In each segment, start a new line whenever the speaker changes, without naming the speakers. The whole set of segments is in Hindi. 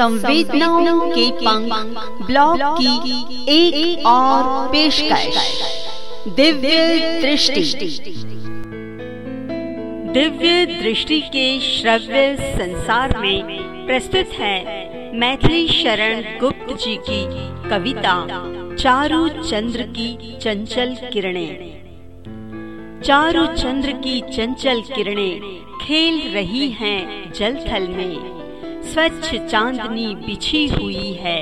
संवेदनाओं के पंख ब्लॉग की एक, एक और पेशकश। दिव्य दृष्टि। दिव्य दृष्टि के श्रव्य संसार में प्रस्तुत है मैथिली शरण गुप्त जी की कविता चारू चंद्र की चंचल किरणें। चारू चंद्र की चंचल किरणें खेल रही हैं जल थल में। स्वच्छ चांदनी बिछी हुई है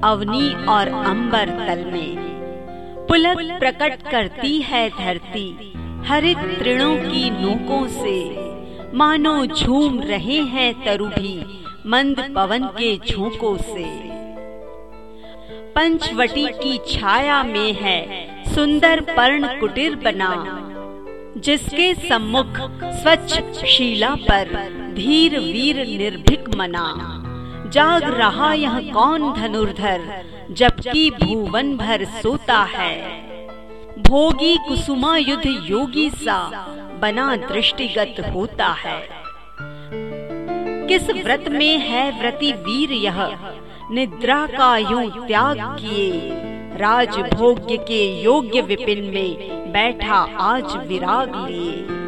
अवनी और अंबर तल में। पुलक प्रकट करती है धरती, हरित तृणों की नोकों से। मानो झूम रहे हैं तरु भी मंद पवन के झोंकों से। पंचवटी की छाया में है सुंदर पर्ण कुटीर बना, जिसके सम्मुख स्वच्छ शीला पर धीर वीर निर्भीक मना। जाग रहा यह कौन धनुर्धर, जबकि भुवन भर सोता है। भोगी कुसुमा युद्ध योगी सा, बना दृष्टिगत होता है। किस व्रत में है व्रति वीर यह? निद्रा का यूँ त्याग किए। राज भोग्य के योग्य विपिन में बैठा आज विराग लिए।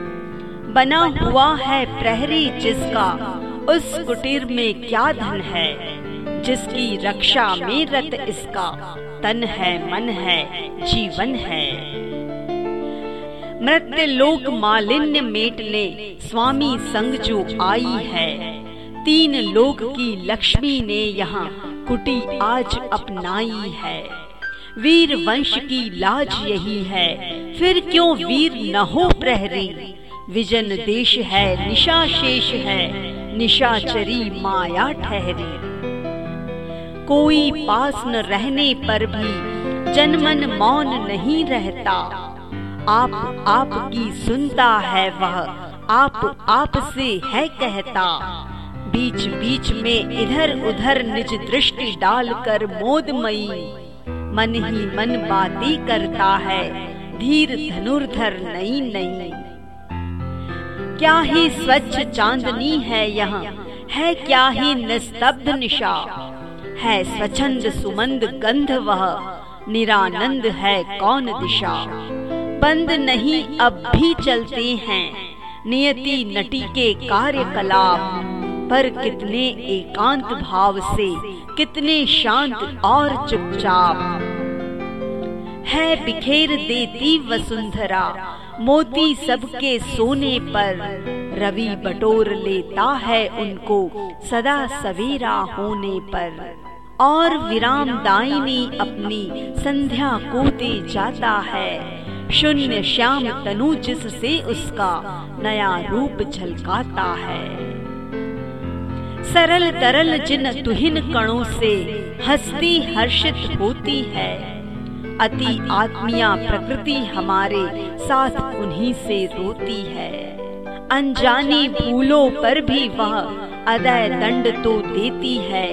बना हुआ है प्रहरी जिसका। उस कुटीर में क्या धन है? जिसकी रक्षा में रत इसका। तन है, मन है, जीवन है। मृत्य लोक मालिन्य मेटने स्वामी संग जो आई है। तीन लोक की लक्ष्मी ने यहाँ कुटी आज अपनाई है। वीर वंश की लाज यही है। फिर क्यों वीर न हो प्रहरी? विजन देश है, निशा शेष है, निशाचरी माया ठहरी। कोई पास न रहने पर भी जनमन मौन नहीं रहता। आप आप की सुनता है वह, आप आप से है कहता। बीच बीच में इधर उधर निज दृष्टि डालकर मोदमयी, मन ही मन बातें करता है, धीर धनुर्धर नई नई। क्या ही स्वच्छ चांदनी है यहाँ? है क्या ही निस्तब्ध निशा? है स्वच्छंद सुमंद गंध वह? निरानंद है कौन दिशा? बंद नहीं, अब भी चलते हैं। नियति नटी के कार्यकलाप। पर कितने एकांत भाव से, कितने शांत और चुपचाप। है बिखेर देती वसुंधरा। मोती सबके सोने पर। रवि बटोर लेता है उनको सदा सवेरा होने पर। और विराम दायनी अपनी संध्या को दे जाता है। शून्य श्याम तनु जिससे उसका नया रूप झलकाता है। सरल तरल जिन तुहिन कणों से हस्ती हर्षित होती है। अति आत्मिया प्रकृति हमारे साथ उन्हीं से रोती है। अनजानी भूलों पर भी वह अदय दंड तो देती है,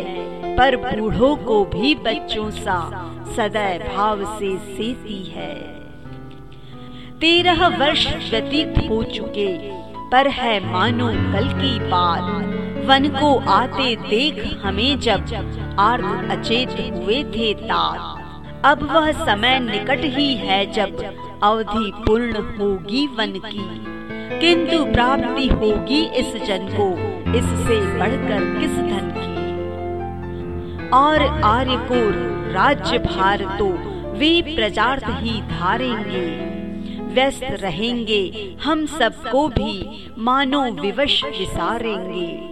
पर बूढ़ों को भी बच्चों सा सदैव भाव से सेती है। तेरह वर्ष व्यतीत हो चुके, पर है मानो कल की बात। वन को आते देख हमें जब आर्थ अचेत हुए थे तात अब वह समय निकट ही है जब अवधि पूर्ण होगी वन की। किंतु प्राप्ति होगी इस जन को, इससे बढ़कर किस धन की? और आर्य को राज्य भार तो वे प्रजार्थ ही धारेंगे। व्यस्त रहेंगे हम सबको भी, मानो विवश विसारेंगे।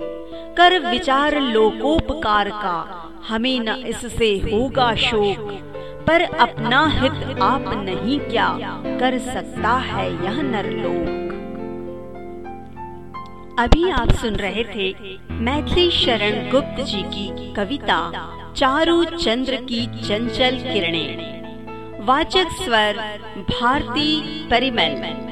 कर विचार लोकोपकार का, हमें न इससे होगा शोक। पर अपना हित आप नहीं क्या कर सकता है यह नरलोक। अभी आप सुन रहे थे मैथिली शरण गुप्त जी की कविता, चारू चंद्र की चंचल किरणें। वाचक स्वर, भारती परिमल।